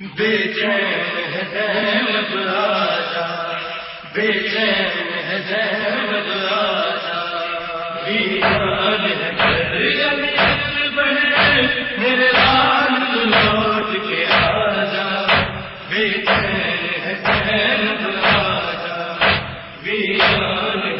بے چین احمد راجا بے چین احمد راجا ویران ہے گھر بنے، میرے لال لوٹ کے آجا۔ بے چین احمد راجا ویران ہے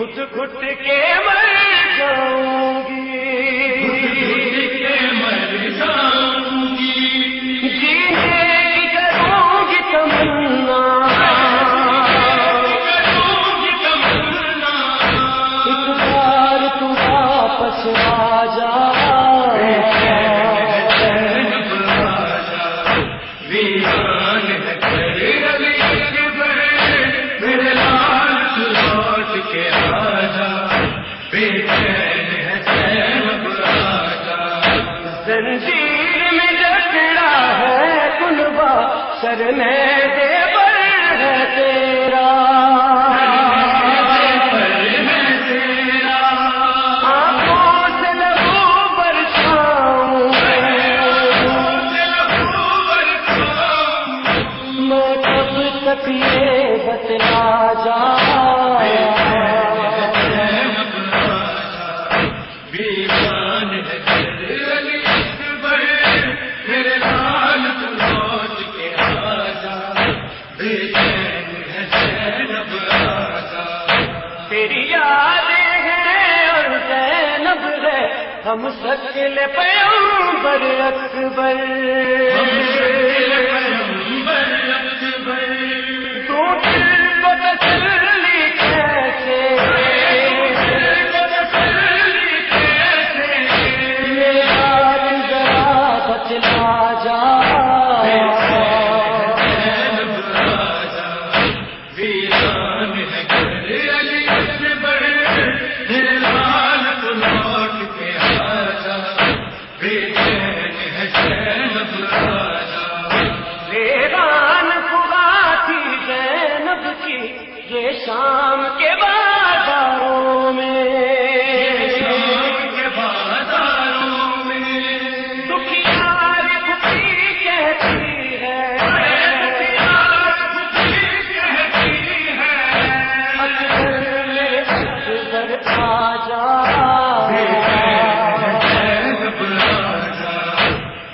گھٹ گھٹ کے کرنے دے ہم شکل پیمبر اکبر۔ ہم شکل پیمبر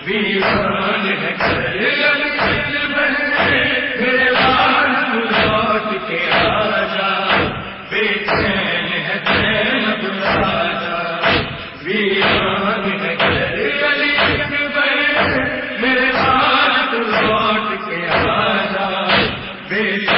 میرے ساتھ کے آ جا